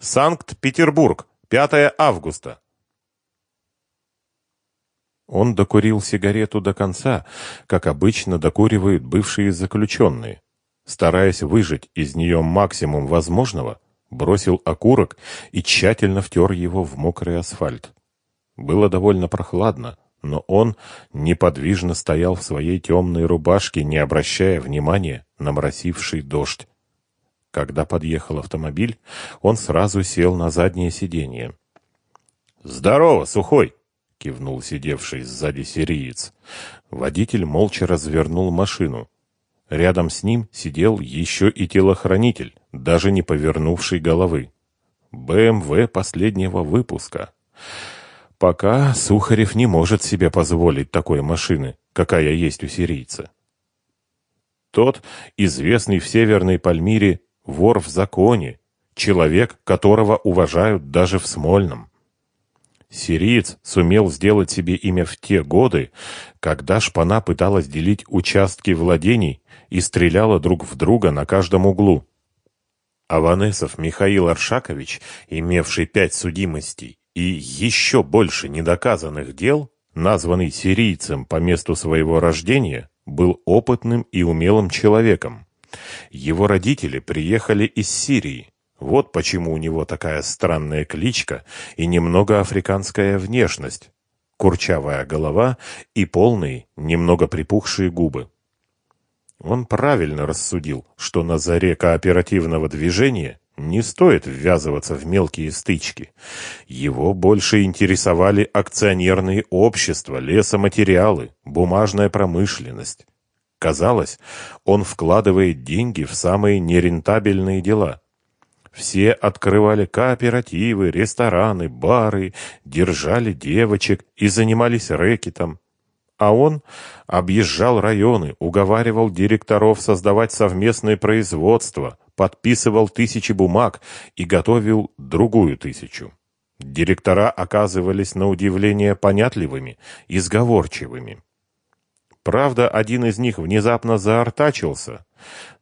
Санкт-Петербург, 5 августа. Он докурил сигарету до конца, как обычно докуривают бывшие заключенные. Стараясь выжать из нее максимум возможного, бросил окурок и тщательно втер его в мокрый асфальт. Было довольно прохладно, но он неподвижно стоял в своей темной рубашке, не обращая внимания на моросивший дождь. Когда подъехал автомобиль, он сразу сел на заднее сиденье. «Здорово, Сухой!» — кивнул сидевший сзади сириец. Водитель молча развернул машину. Рядом с ним сидел еще и телохранитель, даже не повернувший головы. БМВ последнего выпуска. Пока Сухарев не может себе позволить такой машины, какая есть у сирийца. Тот, известный в Северной Пальмире, вор в законе, человек, которого уважают даже в Смольном. Сириец сумел сделать себе имя в те годы, когда шпана пыталась делить участки владений и стреляла друг в друга на каждом углу. Аванесов Михаил Аршакович, имевший пять судимостей и еще больше недоказанных дел, названный сирийцем по месту своего рождения, был опытным и умелым человеком. Его родители приехали из Сирии, вот почему у него такая странная кличка и немного африканская внешность, курчавая голова и полные, немного припухшие губы. Он правильно рассудил, что на заре кооперативного движения не стоит ввязываться в мелкие стычки. Его больше интересовали акционерные общества, лесоматериалы, бумажная промышленность. Казалось, он вкладывает деньги в самые нерентабельные дела – все открывали кооперативы, рестораны, бары, держали девочек и занимались рэкетом. А он объезжал районы, уговаривал директоров создавать совместное производство, подписывал тысячи бумаг и готовил другую тысячу. Директора оказывались на удивление понятливыми и сговорчивыми. Правда, один из них внезапно заортачился,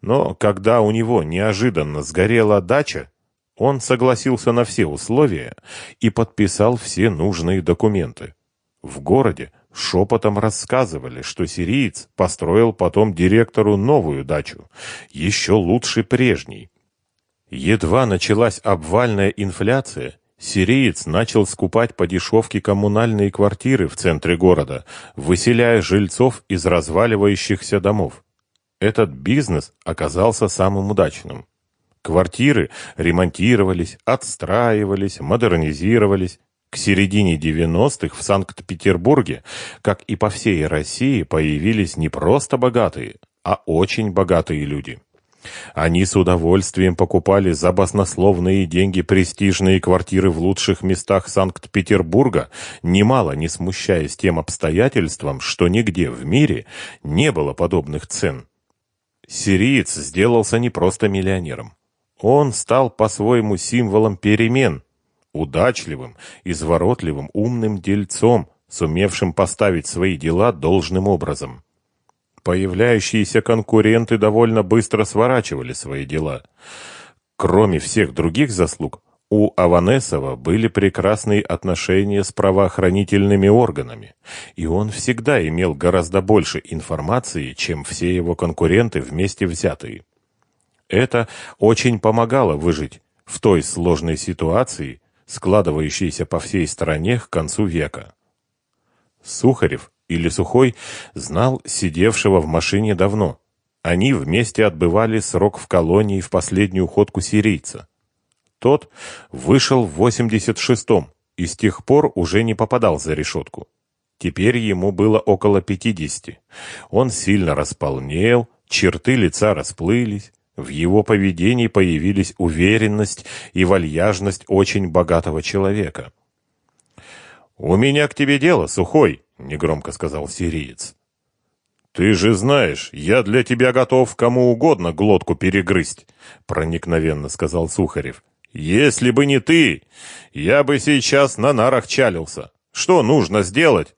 но когда у него неожиданно сгорела дача, он согласился на все условия и подписал все нужные документы. В городе шепотом рассказывали, что сириец построил потом директору новую дачу, еще лучше прежней. Едва началась обвальная инфляция, Сириец начал скупать по дешевке коммунальные квартиры в центре города, выселяя жильцов из разваливающихся домов. Этот бизнес оказался самым удачным. Квартиры ремонтировались, отстраивались, модернизировались. К середине 90-х в Санкт-Петербурге, как и по всей России, появились не просто богатые, а очень богатые люди. Они с удовольствием покупали за баснословные деньги престижные квартиры в лучших местах Санкт-Петербурга, немало не смущаясь тем обстоятельством, что нигде в мире не было подобных цен. Сириец сделался не просто миллионером. Он стал по-своему символом перемен, удачливым, изворотливым, умным дельцом, сумевшим поставить свои дела должным образом. Появляющиеся конкуренты довольно быстро сворачивали свои дела. Кроме всех других заслуг, у Аванесова были прекрасные отношения с правоохранительными органами, и он всегда имел гораздо больше информации, чем все его конкуренты вместе взятые. Это очень помогало выжить в той сложной ситуации, складывающейся по всей стране к концу века. Сухарев или Сухой знал сидевшего в машине давно. Они вместе отбывали срок в колонии в последнюю ходку сирийца. Тот вышел в 86-м и с тех пор уже не попадал за решетку. Теперь ему было около 50. Он сильно располнел, черты лица расплылись, в его поведении появились уверенность и вальяжность очень богатого человека. «У меня к тебе дело, Сухой», — негромко сказал сириец. «Ты же знаешь, я для тебя готов кому угодно глотку перегрызть», — проникновенно сказал Сухарев. «Если бы не ты, я бы сейчас на нарах чалился. Что нужно сделать?»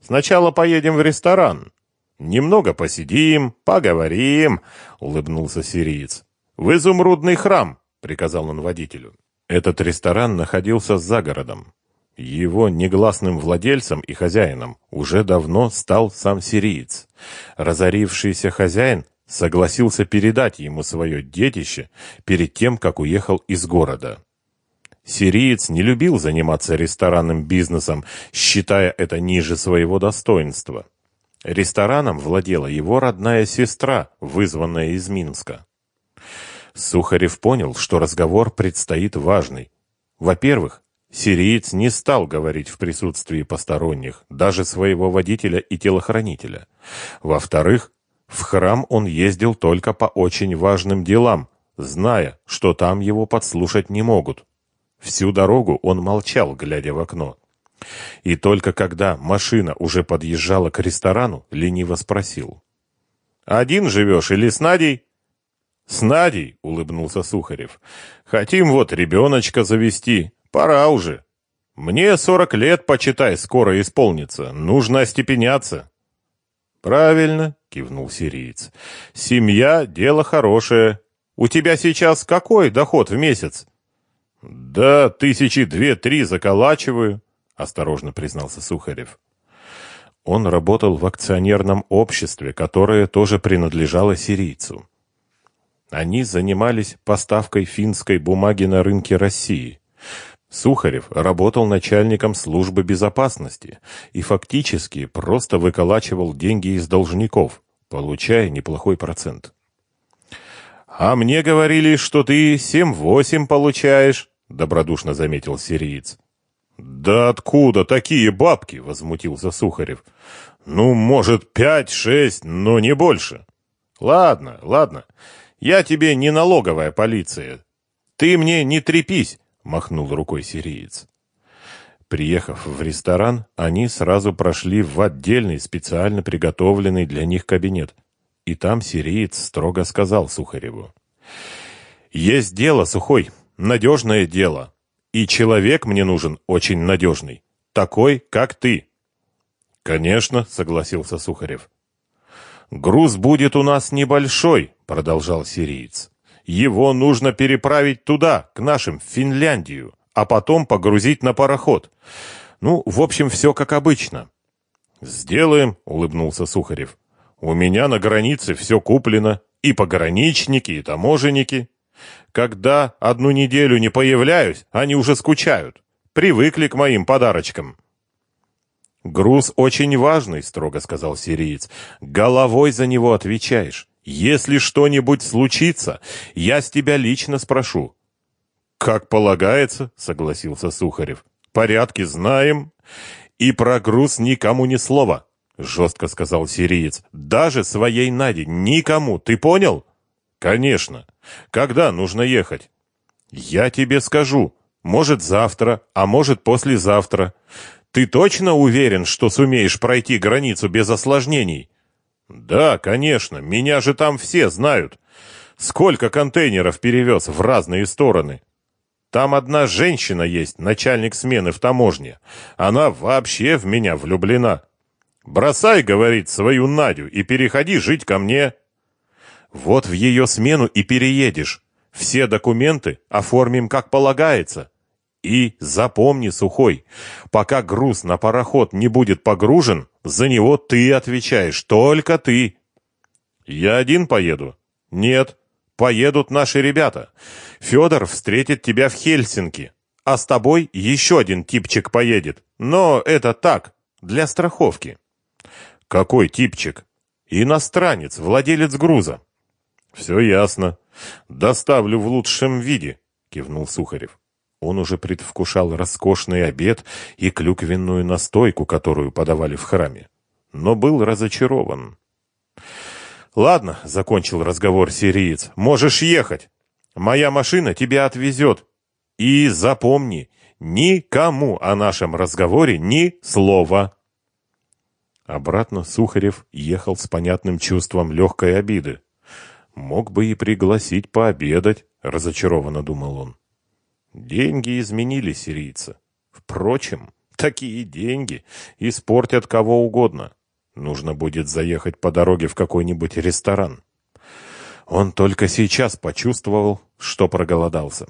«Сначала поедем в ресторан. Немного посидим, поговорим», — улыбнулся сириец. «В изумрудный храм», — приказал он водителю. Этот ресторан находился за городом. Его негласным владельцем и хозяином уже давно стал сам сириец. Разорившийся хозяин согласился передать ему свое детище перед тем, как уехал из города. Сириец не любил заниматься ресторанным бизнесом, считая это ниже своего достоинства. Рестораном владела его родная сестра, вызванная из Минска. Сухарев понял, что разговор предстоит важный. Во-первых, сириец не стал говорить в присутствии посторонних, даже своего водителя и телохранителя. Во-вторых, в храм он ездил только по очень важным делам, зная, что там его подслушать не могут. Всю дорогу он молчал, глядя в окно. И только когда машина уже подъезжала к ресторану, лениво спросил. «Один живешь или с Надей?» «С Надей», — улыбнулся Сухарев. «Хотим вот ребеночка завести. Пора уже. Мне сорок лет, почитай, скоро исполнится. Нужно остепеняться». «Правильно», — кивнул сириец. «Семья — дело хорошее. У тебя сейчас какой доход в месяц?» «Да тысячи две-три заколачиваю», — осторожно признался Сухарев. Он работал в акционерном обществе, которое тоже принадлежало сирийцу. Они занимались поставкой финской бумаги на рынке России. Сухарев работал начальником службы безопасности и фактически просто выколачивал деньги из должников, получая неплохой процент. «А мне говорили, что ты семь-восемь получаешь», — добродушно заметил сириец. «Да откуда такие бабки?» — возмутился Сухарев. «Ну, может, пять-шесть, но не больше». «Ладно, ладно. Я тебе не налоговая полиция. Ты мне не трепись», — махнул рукой сириец. Приехав в ресторан, они сразу прошли в отдельный, специально приготовленный для них кабинет. И там сириец строго сказал Сухареву. «Есть дело, Сухой, надежное дело. И человек мне нужен очень надежный, такой, как ты». «Конечно», — согласился Сухарев. «Груз будет у нас небольшой», — продолжал сириец. «Его нужно переправить туда, к нашим, в Финляндию, а потом погрузить на пароход. Ну, в общем, все как обычно». «Сделаем», — улыбнулся Сухарев. «У меня на границе все куплено, и пограничники, и таможенники. Когда одну неделю не появляюсь, они уже скучают. Привыкли к моим подарочкам». «Груз очень важный», — строго сказал сириец. «Головой за него отвечаешь. Если что-нибудь случится, я с тебя лично спрошу». «Как полагается», — согласился Сухарев. «Порядки знаем. И про груз никому ни слова», — жестко сказал сириец. «Даже своей Наде никому, ты понял?» «Конечно. Когда нужно ехать?» «Я тебе скажу. Может, завтра, а может, послезавтра. Ты точно уверен, что сумеешь пройти границу без осложнений? Да, конечно, меня же там все знают. Сколько контейнеров перевез в разные стороны. Там одна женщина есть, начальник смены в таможне. Она вообще в меня влюблена. Бросай, говорит, свою Надю и переходи жить ко мне. Вот в ее смену и переедешь. Все документы оформим как полагается. И запомни, Сухой, пока груз на пароход не будет погружен, за него ты отвечаешь, только ты. Я один поеду? Нет, поедут наши ребята. Федор встретит тебя в Хельсинки, а с тобой еще один типчик поедет. Но это так, для страховки. Какой типчик? Иностранец, владелец груза. Все ясно. Доставлю в лучшем виде, кивнул Сухарев. Он уже предвкушал роскошный обед и клюквенную настойку, которую подавали в храме, но был разочарован. «Ладно», — закончил разговор сириец, — «можешь ехать. Моя машина тебя отвезет. И запомни, никому о нашем разговоре ни слова». Обратно Сухарев ехал с понятным чувством легкой обиды. «Мог бы и пригласить пообедать», — разочарованно думал он. Деньги изменили сирийца. Впрочем, такие деньги испортят кого угодно. Нужно будет заехать по дороге в какой-нибудь ресторан. Он только сейчас почувствовал, что проголодался.